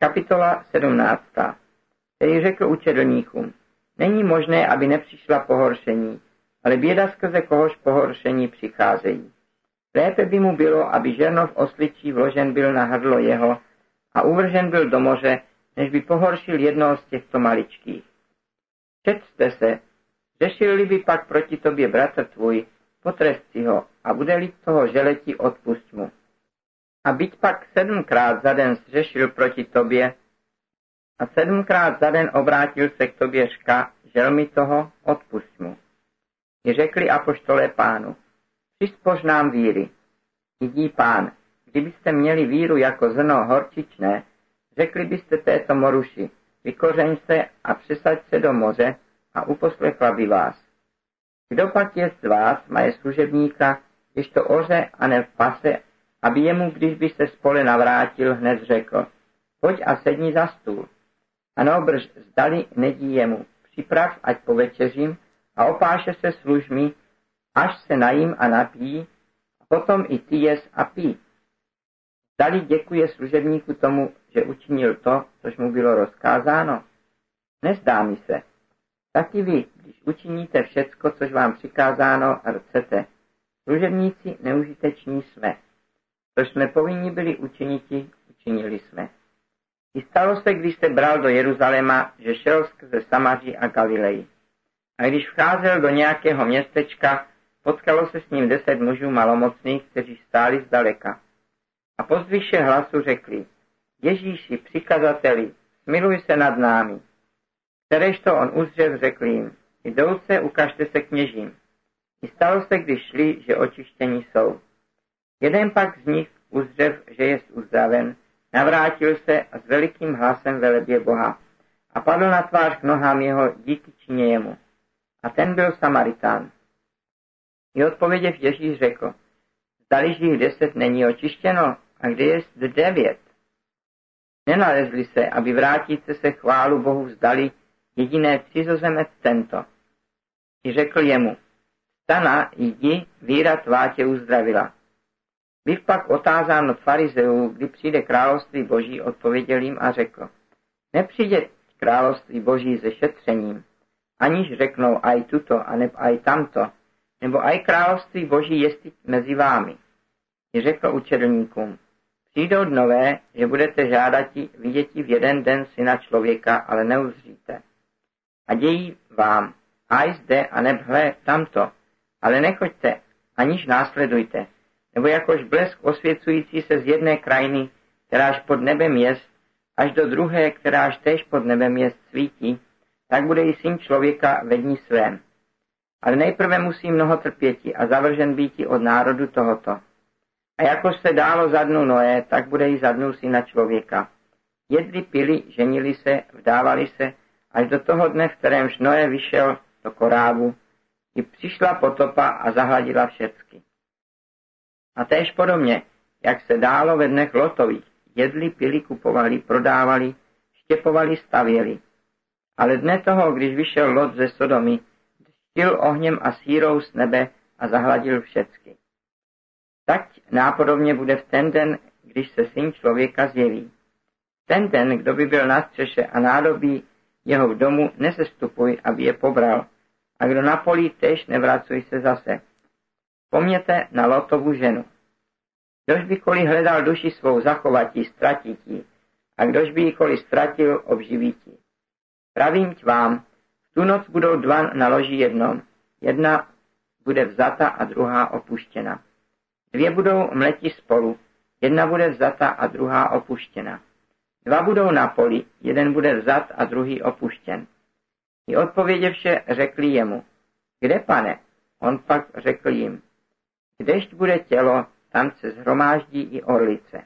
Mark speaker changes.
Speaker 1: Kapitola 17. Který řekl učedlníkům, není možné, aby nepřišla pohoršení, ale běda skrze kohož pohoršení přicházejí. Lépe by mu bylo, aby žernov osličí vložen byl na hrdlo jeho a uvržen byl do moře, než by pohoršil jednoho z těchto maličkých. Četste se, řešil-li by pak proti tobě bratr tvůj, potrest si ho a bude-li toho želeti odpust mu. A byť pak sedmkrát za den zřešil proti tobě a sedmkrát za den obrátil se k tobě řka, žel mi toho, odpust mu. I řekli apoštolé pánu, přispoř nám víry. Jidí pán, kdybyste měli víru jako zrno horčičné, řekli byste této moruši, vykořeň se a přesaď se do moře a uposlechla by vás. Kdo pak je z vás, maje služebníka, když to oře a ne v pase aby jemu, když by se spole navrátil, hned řekl, pojď a sedni za stůl. A nobrž zdali nedí jemu, připrav, ať povečeřím a opáše se služmi, až se najím a napí, a potom i ty jes a pí. Zdali děkuje služebníku tomu, že učinil to, což mu bylo rozkázáno? Nezdá mi se. Taky vy, když učiníte všecko, což vám přikázáno, chcete. Služebníci neužiteční jsme. Co jsme povinni byli učiniti, učinili jsme. I stalo se, když se bral do Jeruzaléma, že šel skrze Samaří a Galilei. A když vcházel do nějakého městečka, potkalo se s ním deset mužů malomocných, kteří stáli zdaleka. A pozdviše hlasu řekli, Ježíši, přikazateli, smiluj se nad námi. Kteréžto on uzřev, řekl jim, jdouce, ukažte se kněžím. I stalo se, když šli, že očištění jsou. Jeden pak z nich, uzřev, že je uzdraven, navrátil se a s velikým hlasem velebě Boha a padl na tvář k nohám jeho díky čině jemu. A ten byl Samaritán. I odpověděv Ježíš řekl, zdali jich deset není očištěno, a kde je devět? Nenalezli se, aby vrátíte se chválu Bohu vzdali jediné cizozemec tento. I řekl jemu, stana, jdi, víra tvá tě uzdravila. Bych pak otázán od farizeů, kdy přijde království boží, odpověděl jim a řekl, nepřijde království boží se šetřením, aniž řeknou aj tuto, a neb aj tamto, nebo aj království boží jestli mezi vámi. I řekl učedlníkům, přijdou dnové, že budete žádati viděti v jeden den syna člověka, ale neuzříte. A dějí vám, aj zde a neb hle tamto, ale nechoďte, aniž následujte, nebo jakož blesk osvěcující se z jedné krajiny, kteráž pod nebem jest, až do druhé, kteráž též pod nebem jest svítí, tak bude i syn člověka ve dní svém. Ale nejprve musí mnoho trpěti a zavržen býti od národu tohoto. A jakož se dálo za dnu Noé, tak bude i za dnu syna člověka. Jedli, pili, ženili se, vdávali se, až do toho dne, v kterémž Noé vyšel do korábu, i přišla potopa a zahladila všecky. A též podobně, jak se dálo ve dnech lotových, jedli, pili, kupovali, prodávali, štěpovali, stavěli. Ale dne toho, když vyšel Lot ze Sodomy, štil ohněm a sírou z nebe a zahladil všecky. Tak nápodobně bude v ten den, když se syn člověka zjeví. Ten den, kdo by byl na střeše a nádobí jeho v domu, nesestupuj, aby je pobral, a kdo na polí, tež nevracuj se zase. Vzpomněte na Lotovu ženu. Kdož bykoliv hledal duši svou zachovatí, ztratití, a kdož by jikoliv ztratil, obživítí. Pravím ti vám, v tu noc budou dva na loži jednom, jedna bude vzata a druhá opuštěna. Dvě budou mleti spolu, jedna bude vzata a druhá opuštěna. Dva budou na poli, jeden bude vzat a druhý opuštěn. I odpověděvše řekli jemu, kde pane? On pak řekl jim, Kdežť bude tělo, tam se zhromáždí i orlice.